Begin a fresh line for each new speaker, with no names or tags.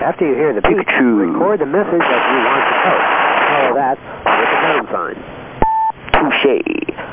After you hear the beep,
Pikachu.
record the message that you want to post. Follow that with the pound sign.
Touche.